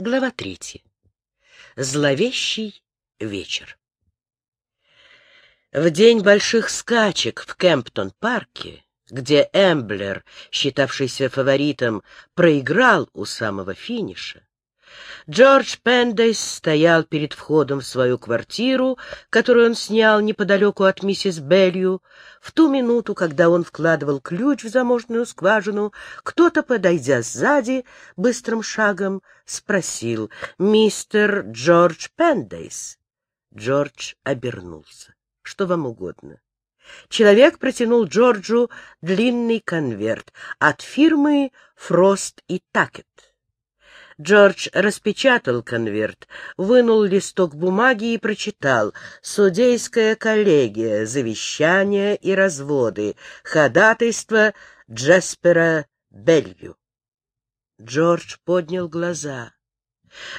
Глава третья. Зловещий вечер. В день больших скачек в Кемптон-парке, где Эмблер, считавшийся фаворитом, проиграл у самого финиша, Джордж Пендейс стоял перед входом в свою квартиру, которую он снял неподалеку от миссис Белью. В ту минуту, когда он вкладывал ключ в замочную скважину, кто-то, подойдя сзади, быстрым шагом спросил «Мистер Джордж Пендейс?» Джордж обернулся. «Что вам угодно?» Человек протянул Джорджу длинный конверт от фирмы «Фрост и Такет». Джордж распечатал конверт, вынул листок бумаги и прочитал «Судейская коллегия, завещания и разводы, ходатайство Джеспера Белью». Джордж поднял глаза.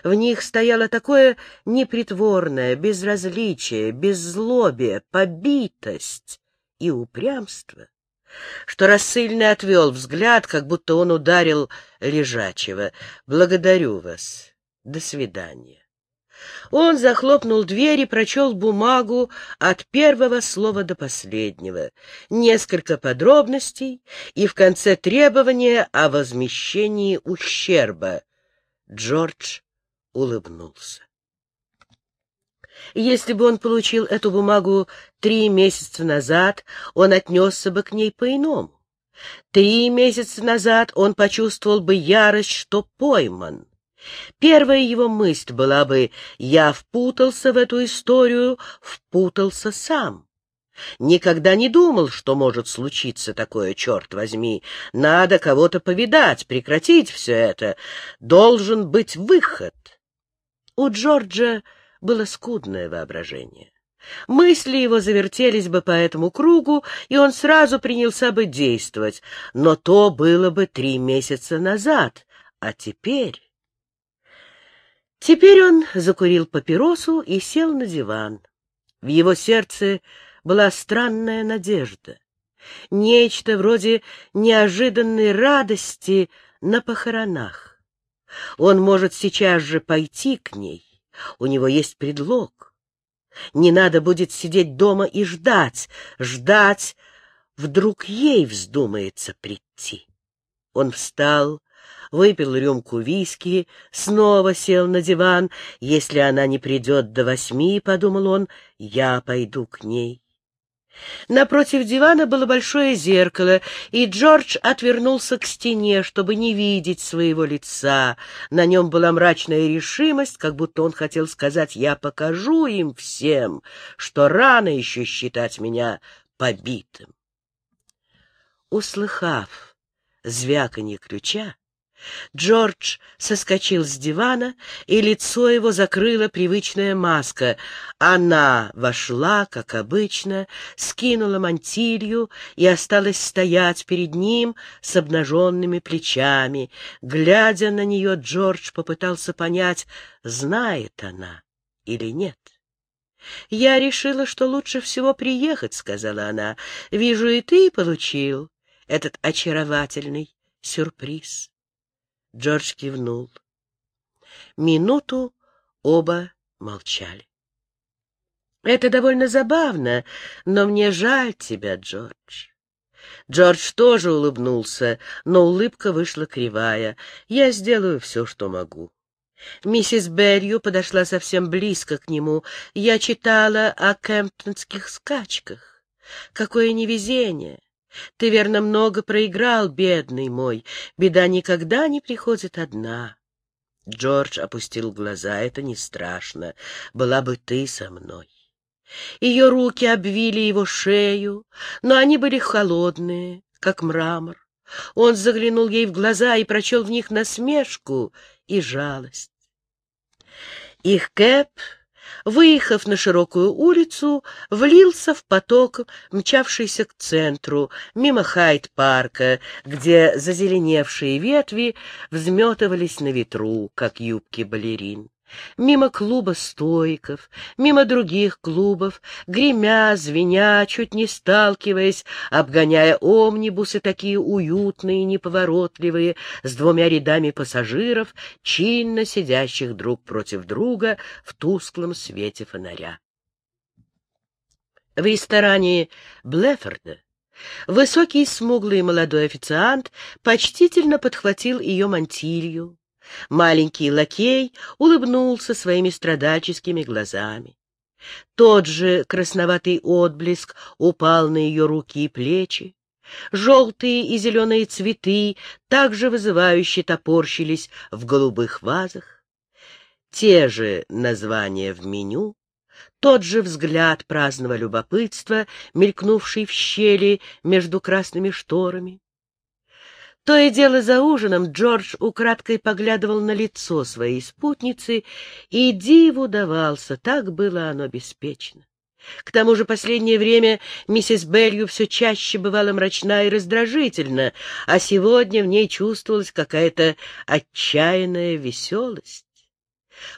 В них стояло такое непритворное безразличие, беззлобие, побитость и упрямство, что рассыльный отвел взгляд, как будто он ударил лежачего. «Благодарю вас. До свидания». Он захлопнул дверь и прочел бумагу от первого слова до последнего, несколько подробностей и в конце требования о возмещении ущерба. Джордж улыбнулся. Если бы он получил эту бумагу три месяца назад, он отнесся бы к ней по-иному. Три месяца назад он почувствовал бы ярость, что пойман. Первая его мысль была бы «я впутался в эту историю, впутался сам». Никогда не думал, что может случиться такое, черт возьми. Надо кого-то повидать, прекратить все это. Должен быть выход. У Джорджа было скудное воображение. Мысли его завертелись бы по этому кругу, и он сразу принялся бы действовать, но то было бы три месяца назад, а теперь... Теперь он закурил папиросу и сел на диван. В его сердце была странная надежда, нечто вроде неожиданной радости на похоронах. Он может сейчас же пойти к ней, у него есть предлог. Не надо будет сидеть дома и ждать, ждать, вдруг ей вздумается прийти. Он встал, выпил рюмку виски, снова сел на диван. Если она не придет до восьми, — подумал он, — я пойду к ней. Напротив дивана было большое зеркало, и Джордж отвернулся к стене, чтобы не видеть своего лица. На нем была мрачная решимость, как будто он хотел сказать «я покажу им всем, что рано еще считать меня побитым». Услыхав звяканье ключа, Джордж соскочил с дивана, и лицо его закрыла привычная маска. Она вошла, как обычно, скинула мантилью и осталась стоять перед ним с обнаженными плечами. Глядя на нее, Джордж попытался понять, знает она или нет. «Я решила, что лучше всего приехать», — сказала она. «Вижу, и ты получил этот очаровательный сюрприз». Джордж кивнул. Минуту оба молчали. «Это довольно забавно, но мне жаль тебя, Джордж». Джордж тоже улыбнулся, но улыбка вышла кривая. «Я сделаю все, что могу». Миссис Берью подошла совсем близко к нему. Я читала о кемптонских скачках. Какое невезение! Ты, верно, много проиграл, бедный мой. Беда никогда не приходит одна. Джордж опустил глаза. Это не страшно. Была бы ты со мной. Ее руки обвили его шею, но они были холодные, как мрамор. Он заглянул ей в глаза и прочел в них насмешку и жалость. Их Кэп выехав на широкую улицу, влился в поток, мчавшийся к центру, мимо Хайт-парка, где зазеленевшие ветви взметывались на ветру, как юбки балерин. Мимо клуба стойков, мимо других клубов, гремя, звеня, чуть не сталкиваясь, обгоняя омнибусы такие уютные неповоротливые, с двумя рядами пассажиров, чинно сидящих друг против друга в тусклом свете фонаря. В ресторане Блефорда высокий смуглый молодой официант почтительно подхватил ее мантилью, Маленький лакей улыбнулся своими страдальческими глазами. Тот же красноватый отблеск упал на ее руки и плечи. Желтые и зеленые цветы также вызывающе топорщились в голубых вазах. Те же названия в меню, тот же взгляд праздного любопытства, мелькнувший в щели между красными шторами. То и дело за ужином Джордж украдкой поглядывал на лицо своей спутницы, и диву давался, так было оно беспечно. К тому же последнее время миссис Белью все чаще бывала мрачна и раздражительна, а сегодня в ней чувствовалась какая-то отчаянная веселость.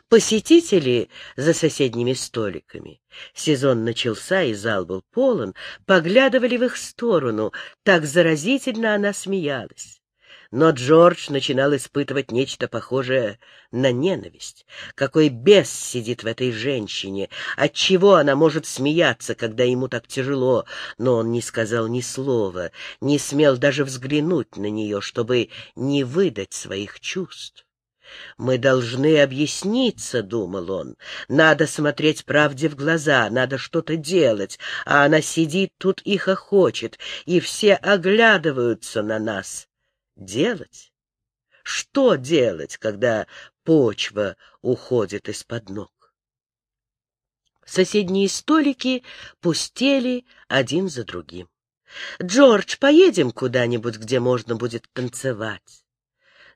Посетители за соседними столиками, сезон начался и зал был полон, поглядывали в их сторону, так заразительно она смеялась. Но Джордж начинал испытывать нечто похожее на ненависть. Какой бес сидит в этой женщине, отчего она может смеяться, когда ему так тяжело, но он не сказал ни слова, не смел даже взглянуть на нее, чтобы не выдать своих чувств. «Мы должны объясниться», — думал он. «Надо смотреть правде в глаза, надо что-то делать, а она сидит тут и хохочет, и все оглядываются на нас делать? Что делать, когда почва уходит из-под ног? Соседние столики пустели один за другим. «Джордж, поедем куда-нибудь, где можно будет танцевать?»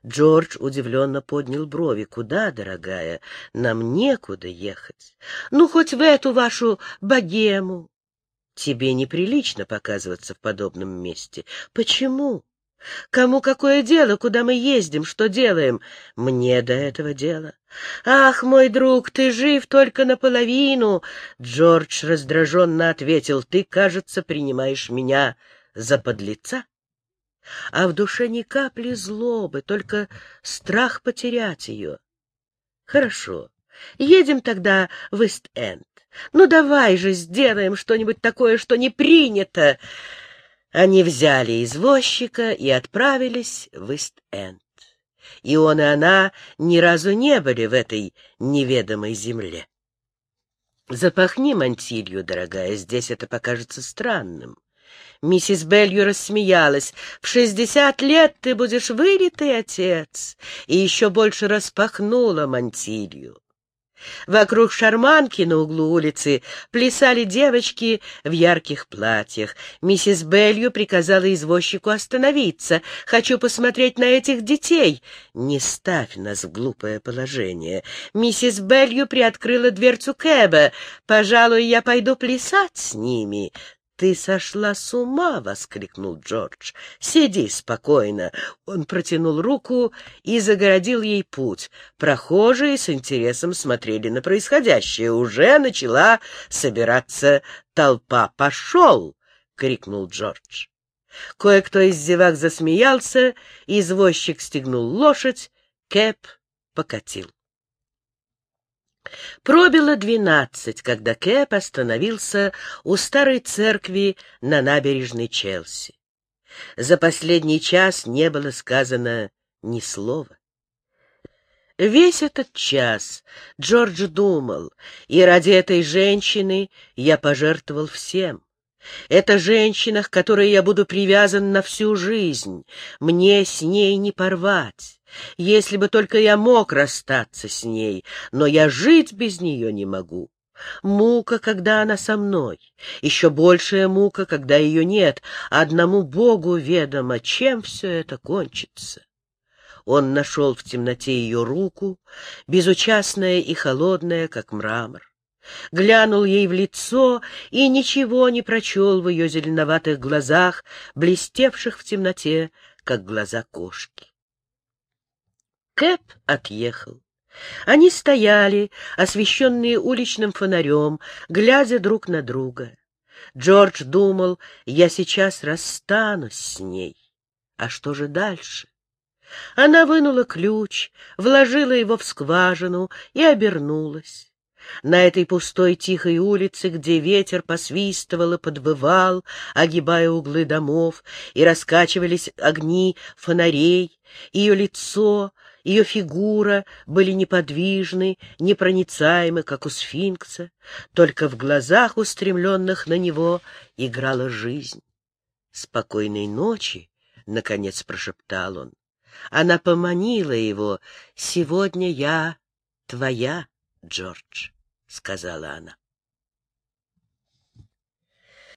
Джордж удивленно поднял брови. «Куда, дорогая? Нам некуда ехать. Ну, хоть в эту вашу богему». «Тебе неприлично показываться в подобном месте. Почему?» Кому какое дело, куда мы ездим, что делаем? Мне до этого дела. Ах, мой друг, ты жив только наполовину. Джордж раздраженно ответил, ты, кажется, принимаешь меня за подлеца. А в душе ни капли злобы, только страх потерять ее. Хорошо, едем тогда в Ист-Энд. Ну, давай же сделаем что-нибудь такое, что не принято. Они взяли извозчика и отправились в Ист-Энд. И он и она ни разу не были в этой неведомой земле. Запахни мантилью, дорогая, здесь это покажется странным. Миссис Белью рассмеялась. «В шестьдесят лет ты будешь вылитый отец!» И еще больше распахнула мантилью. Вокруг шарманки на углу улицы плясали девочки в ярких платьях. Миссис Белью приказала извозчику остановиться. «Хочу посмотреть на этих детей!» «Не ставь нас в глупое положение!» Миссис Белью приоткрыла дверцу Кэба. «Пожалуй, я пойду плясать с ними. «Ты сошла с ума!» — воскликнул Джордж. «Сиди спокойно!» Он протянул руку и загородил ей путь. Прохожие с интересом смотрели на происходящее. Уже начала собираться толпа. «Пошел!» — крикнул Джордж. Кое-кто из зевак засмеялся, извозчик стегнул лошадь, Кэп покатил. Пробило двенадцать, когда Кэп остановился у старой церкви на набережной Челси. За последний час не было сказано ни слова. Весь этот час Джордж думал, и ради этой женщины я пожертвовал всем. Это женщина, к которой я буду привязан на всю жизнь. Мне с ней не порвать. Если бы только я мог расстаться с ней, но я жить без нее не могу. Мука, когда она со мной, еще большая мука, когда ее нет. Одному Богу ведомо, чем все это кончится. Он нашел в темноте ее руку, безучастная и холодная, как мрамор глянул ей в лицо и ничего не прочел в ее зеленоватых глазах, блестевших в темноте, как глаза кошки. Кэп отъехал. Они стояли, освещенные уличным фонарем, глядя друг на друга. Джордж думал, я сейчас расстанусь с ней. А что же дальше? Она вынула ключ, вложила его в скважину и обернулась. На этой пустой тихой улице, где ветер посвистывал и подвывал, огибая углы домов, и раскачивались огни фонарей, ее лицо, ее фигура были неподвижны, непроницаемы, как у сфинкса, только в глазах, устремленных на него, играла жизнь. «Спокойной ночи!» — наконец прошептал он. Она поманила его. «Сегодня я твоя, Джордж», — сказала она.